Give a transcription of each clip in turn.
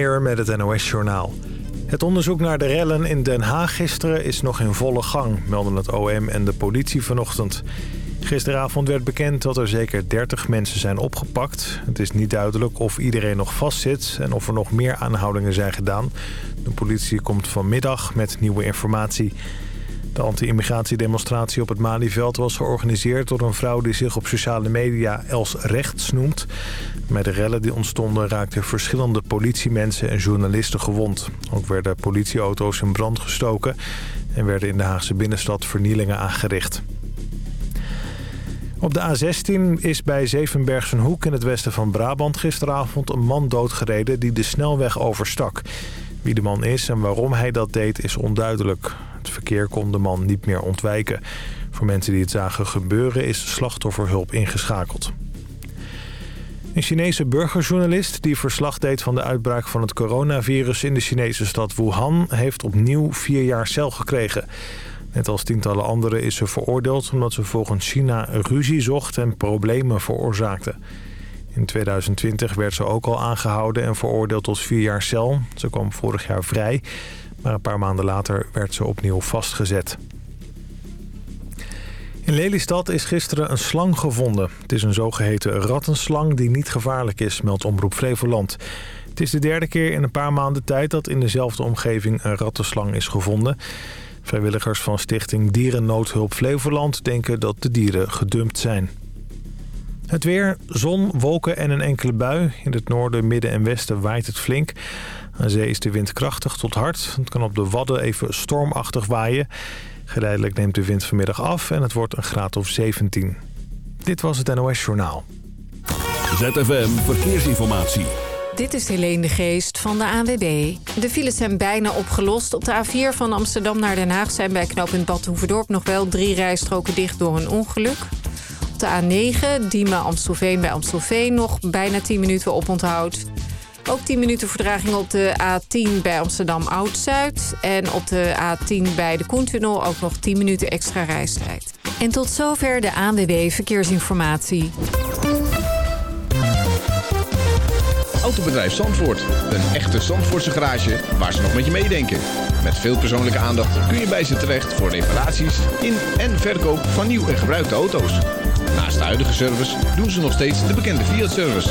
Met het NOS-journaal. Het onderzoek naar de rellen in Den Haag gisteren is nog in volle gang... melden het OM en de politie vanochtend. Gisteravond werd bekend dat er zeker 30 mensen zijn opgepakt. Het is niet duidelijk of iedereen nog vastzit... en of er nog meer aanhoudingen zijn gedaan. De politie komt vanmiddag met nieuwe informatie... De anti-immigratiedemonstratie op het Malieveld was georganiseerd door een vrouw die zich op sociale media Els Rechts noemt. Met de rellen die ontstonden raakten verschillende politiemensen en journalisten gewond. Ook werden politieauto's in brand gestoken en werden in de Haagse binnenstad vernielingen aangericht. Op de A16 is bij Zevenbergsenhoek in het westen van Brabant gisteravond een man doodgereden die de snelweg overstak. Wie de man is en waarom hij dat deed is onduidelijk. Het verkeer kon de man niet meer ontwijken. Voor mensen die het zagen gebeuren is slachtofferhulp ingeschakeld. Een Chinese burgerjournalist die verslag deed van de uitbraak van het coronavirus in de Chinese stad Wuhan... heeft opnieuw vier jaar cel gekregen. Net als tientallen anderen is ze veroordeeld omdat ze volgens China ruzie zocht en problemen veroorzaakte. In 2020 werd ze ook al aangehouden en veroordeeld tot vier jaar cel. Ze kwam vorig jaar vrij, maar een paar maanden later werd ze opnieuw vastgezet. In Lelystad is gisteren een slang gevonden. Het is een zogeheten rattenslang die niet gevaarlijk is, meldt Omroep Flevoland. Het is de derde keer in een paar maanden tijd dat in dezelfde omgeving een rattenslang is gevonden. Vrijwilligers van stichting Dierennoodhulp Flevoland denken dat de dieren gedumpt zijn. Het weer, zon, wolken en een enkele bui. In het noorden, midden en westen waait het flink. Aan zee is de wind krachtig tot hard. Het kan op de Wadden even stormachtig waaien. Geleidelijk neemt de wind vanmiddag af en het wordt een graad of 17. Dit was het NOS Journaal. ZFM Verkeersinformatie. Dit is Helene de Geest van de ANWB. De files zijn bijna opgelost. Op de A4 van Amsterdam naar Den Haag zijn bij knooppunt Badhoevedorp... nog wel drie rijstroken dicht door een ongeluk. Op de A9, Diemen-Amstelveen bij Amstelveen... nog bijna 10 minuten oponthoud. Ook 10 minuten verdraging op de A10 bij Amsterdam Oud-Zuid. En op de A10 bij de Koentunnel ook nog 10 minuten extra reistijd. En tot zover de ANWB Verkeersinformatie. Autobedrijf Zandvoort. Een echte Zandvoortse garage waar ze nog met je meedenken. Met veel persoonlijke aandacht kun je bij ze terecht voor reparaties in en verkoop van nieuw en gebruikte auto's. Naast de huidige service doen ze nog steeds de bekende Fiat-service.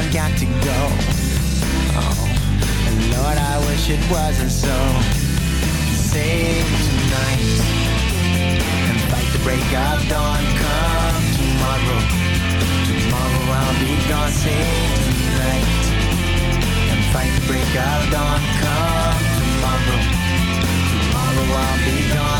I've got to go. Oh, and Lord, I wish it wasn't so. Save tonight and fight the break of dawn. Come tomorrow, tomorrow I'll be gone. Save tonight and fight the break of dawn. Come tomorrow, tomorrow I'll be gone.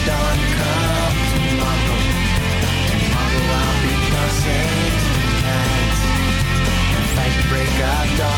I'll be break of dawn.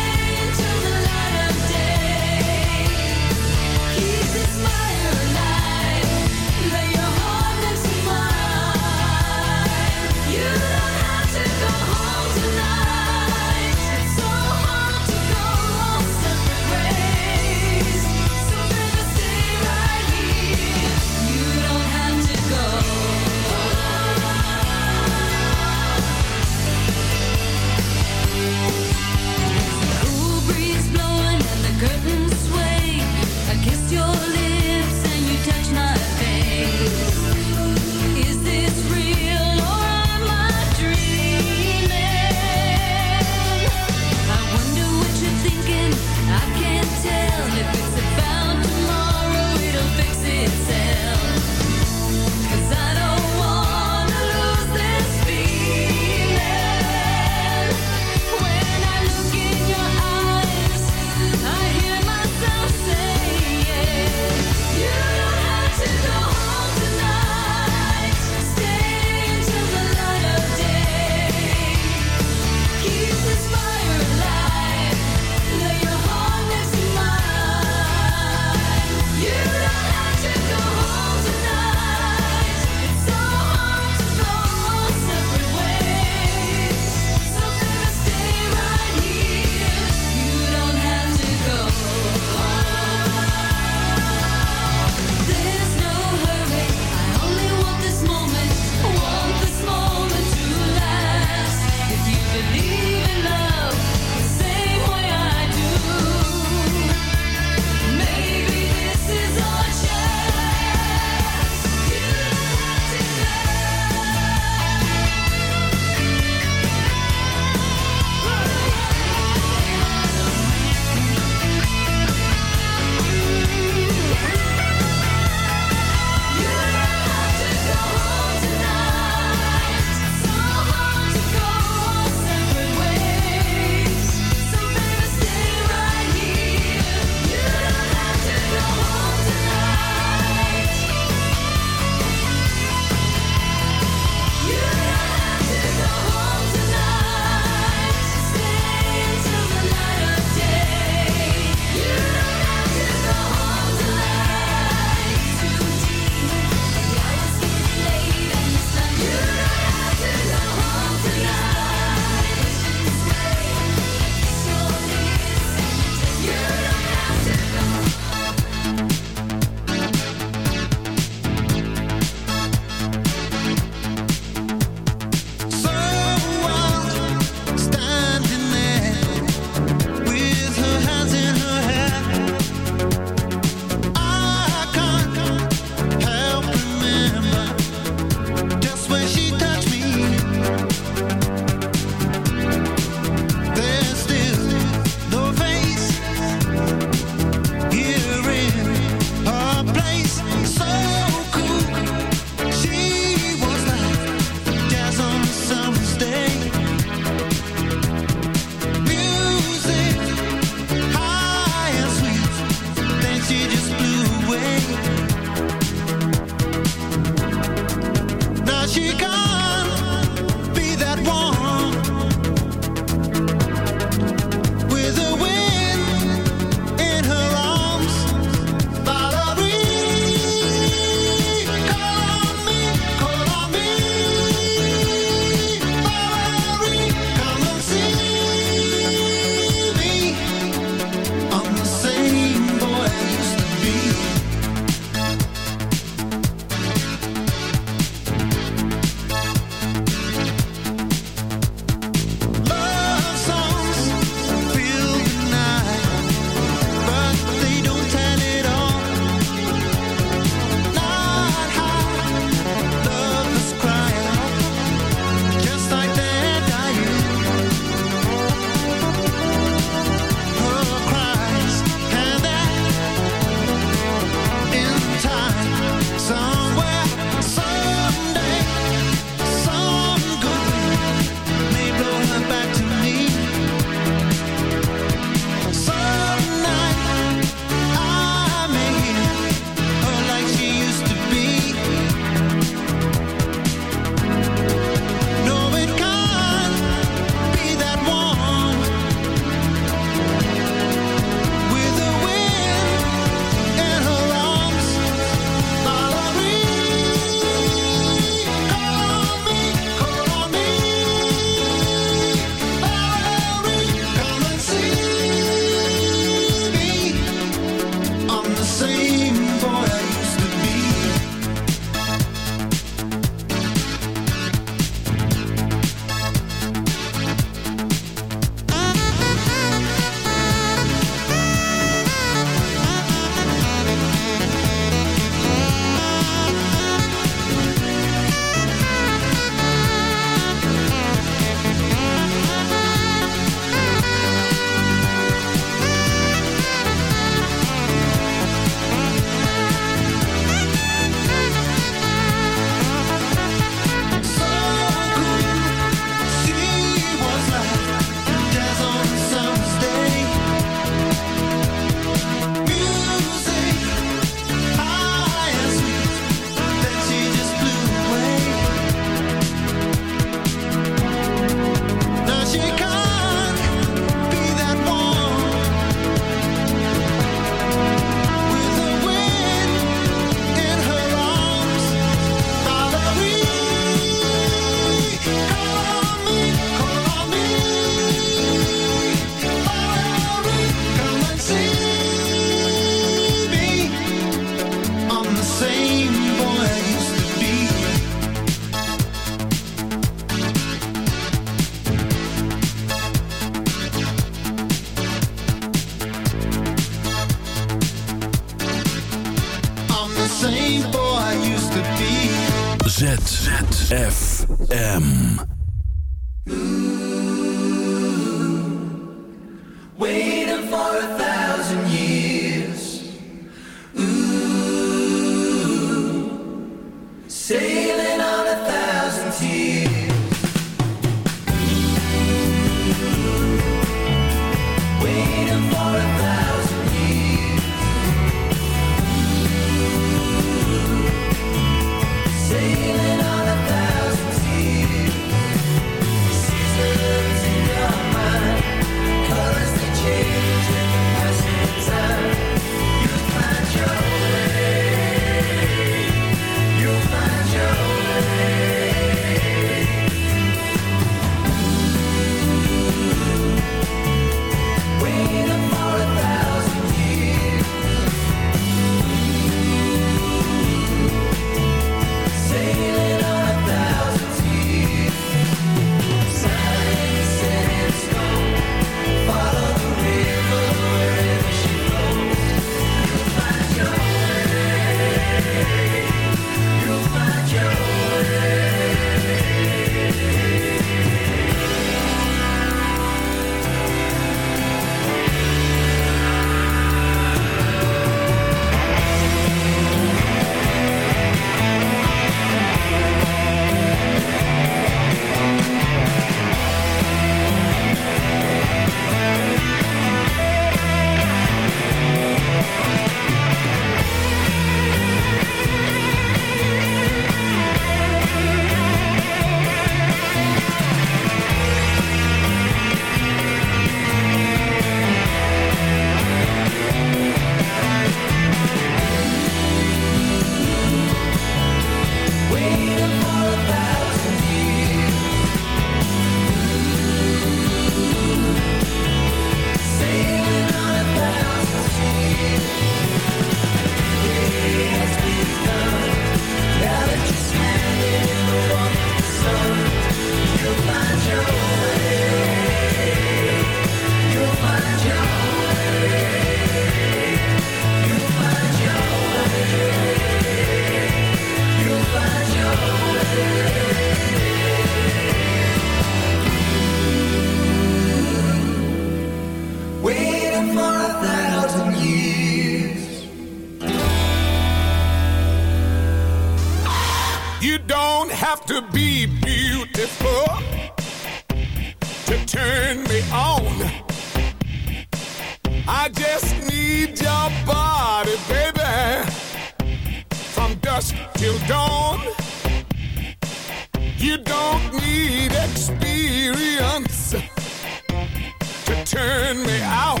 turn me out.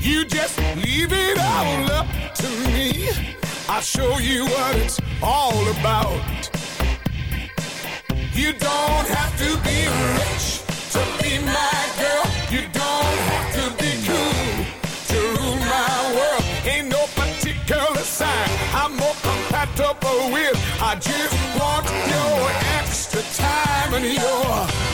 You just leave it all up to me. I'll show you what it's all about. You don't have to be rich to be my girl. You don't have to be cool to rule my world. Ain't no particular sign I'm more compatible with. I just want your extra time and your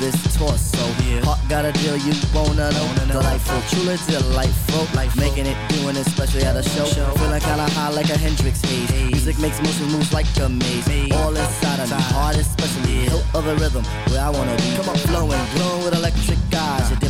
this torso. Yeah. Heart got a deal you wanna know. Delightful, truly delightful. Lightful. Making it, doing it, especially at a show. show. Feeling kinda high like a Hendrix haze. haze. Music makes motion moves like a maze. maze. All inside of me, heart especially. Yeah. Hilt of the rhythm, where I wanna be. Come on, flowing, glowing with electric eyes. Uh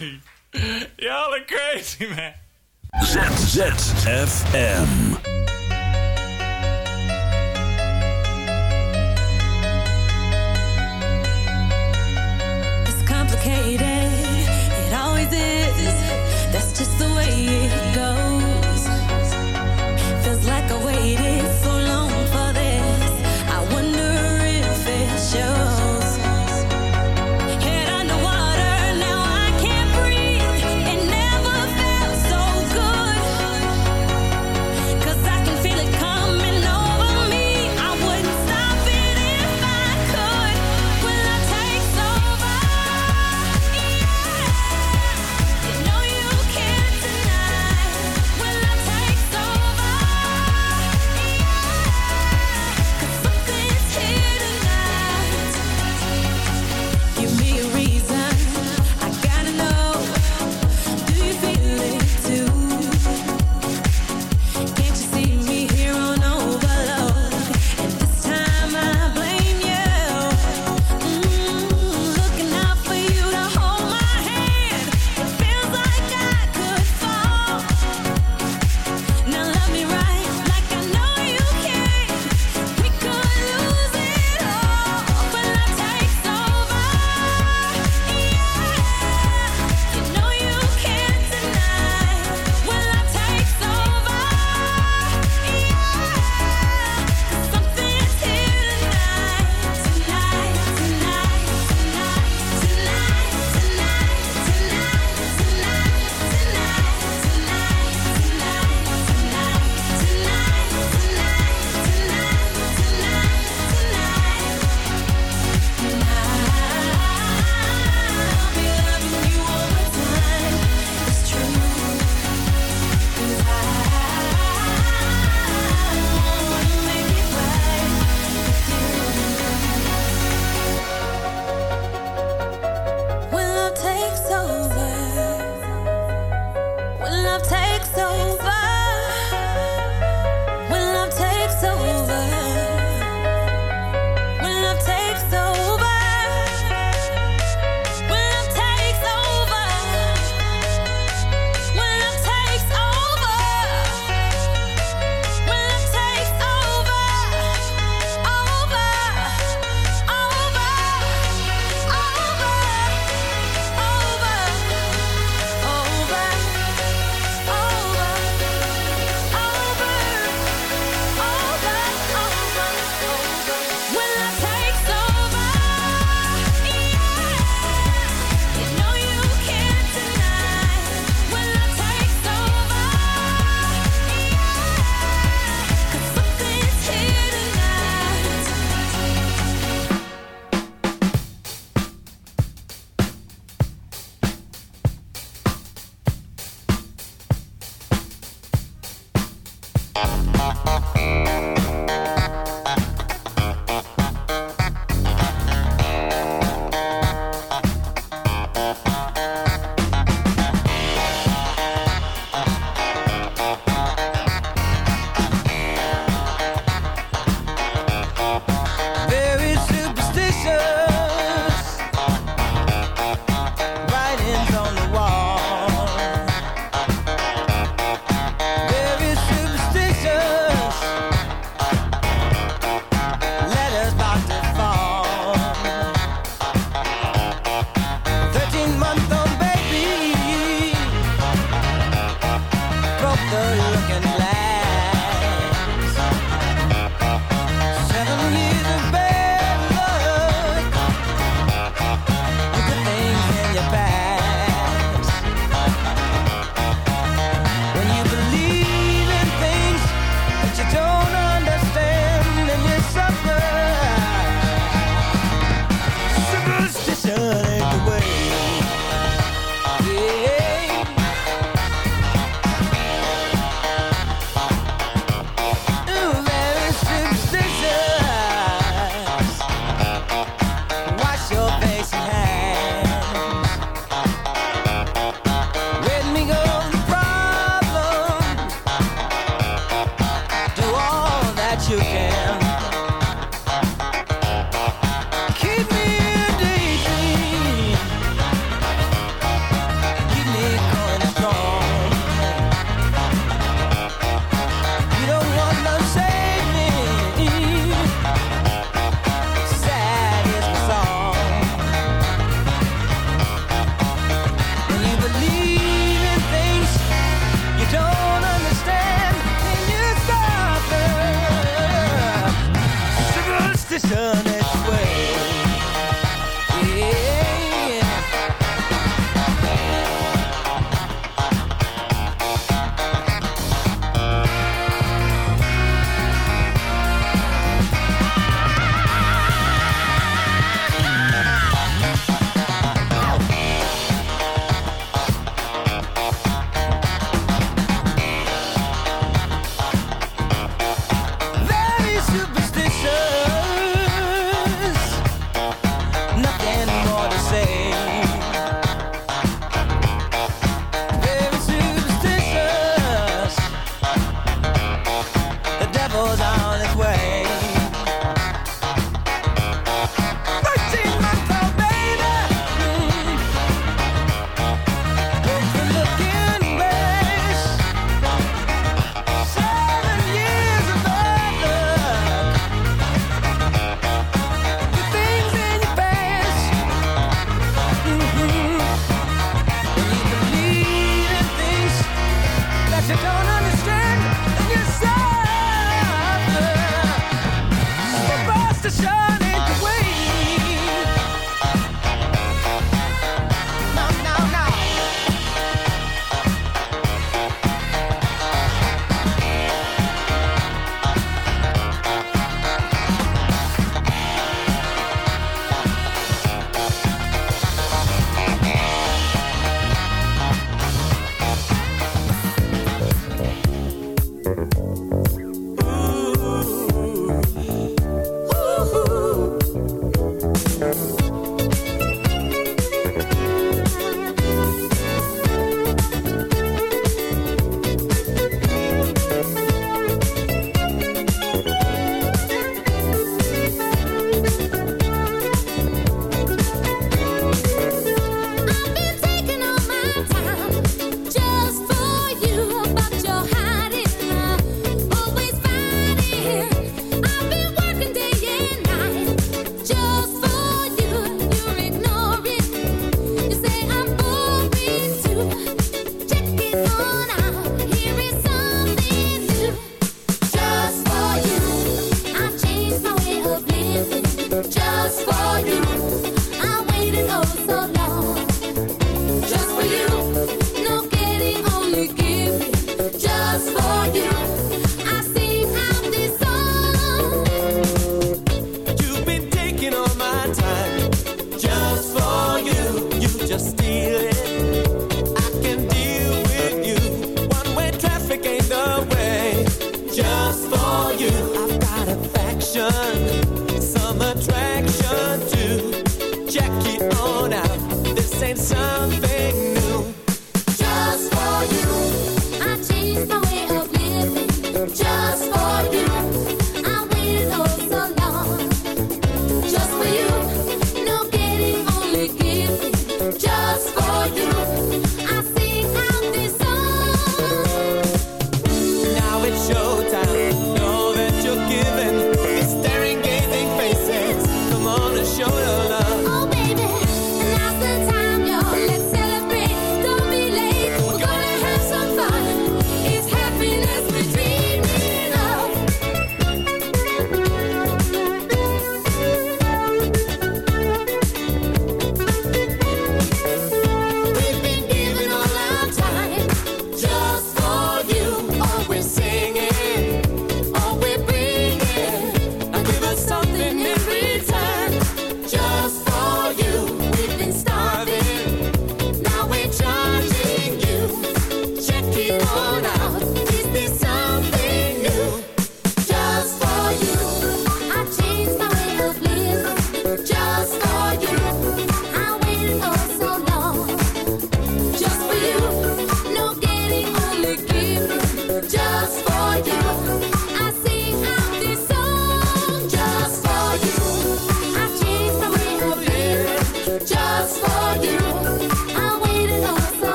Y'all are crazy, man. ZZFM.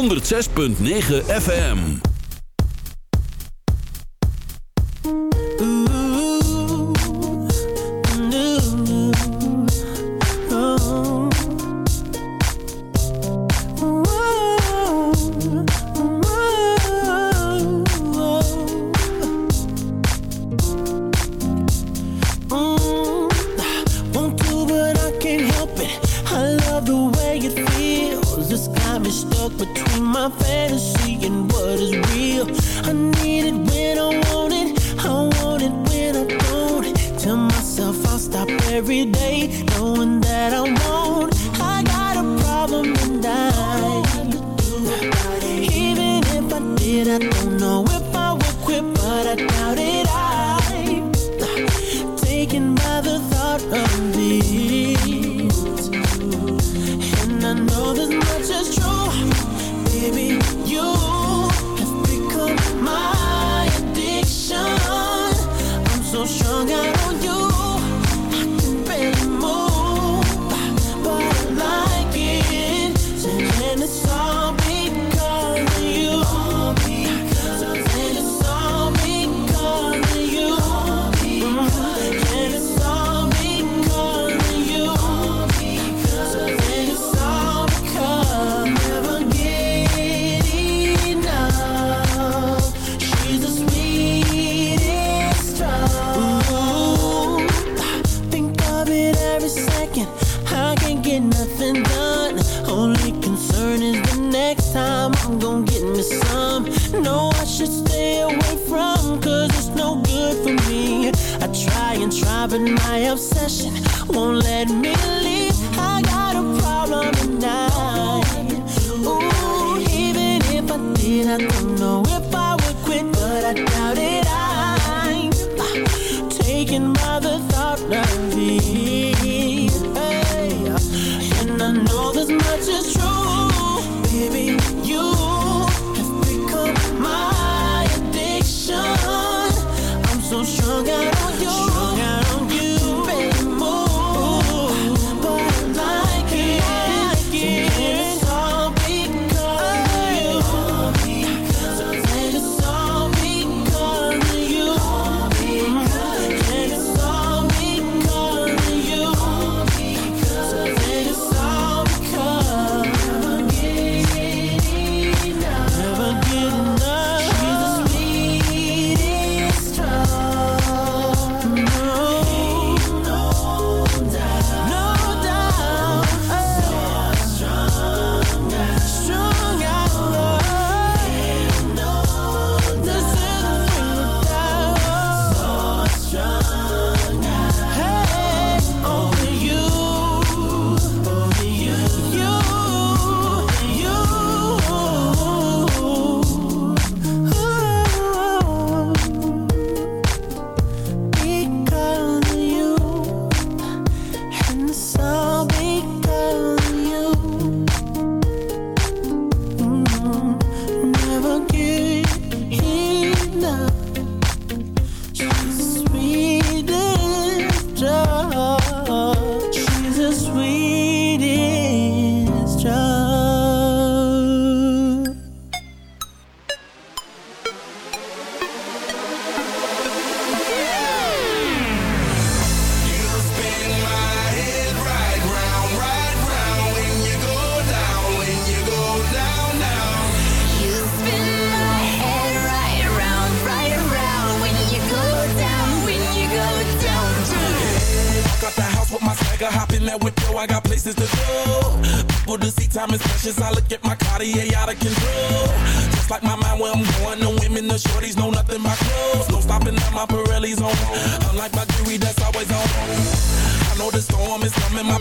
106.9 FM. Knowing that I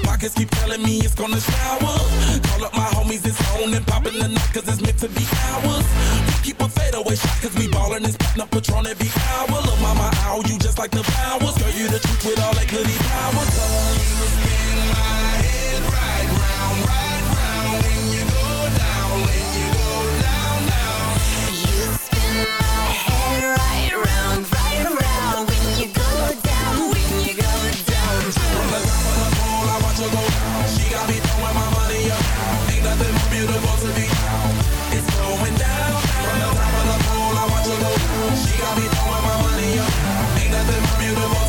pockets keep telling me it's gonna shower. Call up my homies, it's on and popping the night, cause it's meant to be ours. We keep a fadeaway shot, cause we ballin' and spittin' up Patron every hour. Look, mama, ow, you just like the flowers. Girl, you the truth with all that goody powers. You spin my head right round, right round when you go down, when you go down, down. You spin my head right right beautiful to me. It's going down. From the top of the pole, I watch her go down. She got me throwing my money up. Ain't nothing more beautiful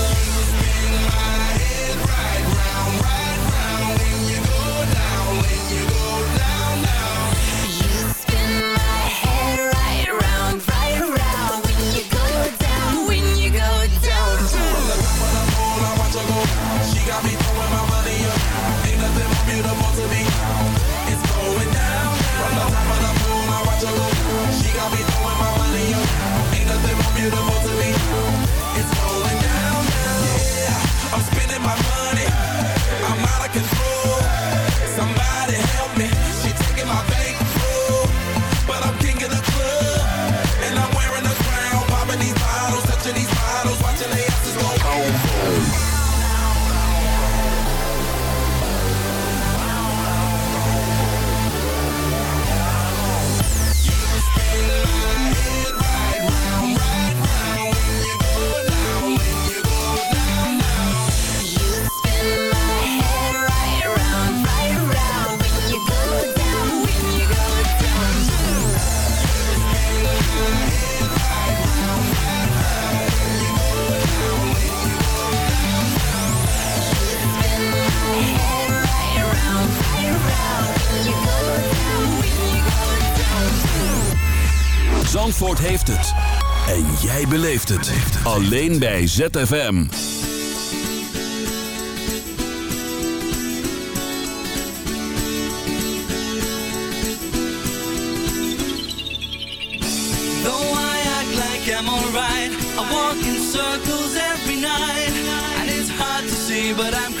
Got me throwing my money. Ain't nothing more beautiful to me. It's going down. From the top of the pole, I watch her. She got me throwing my money. Ain't nothing more beautiful to me. It's going down. Yeah, I'm spending my money. Zandvoort heeft het. En jij beleeft het. Alleen bij ZFM. Though I act like I'm alright, I walk in circles every night. And it's hard to see, but I'm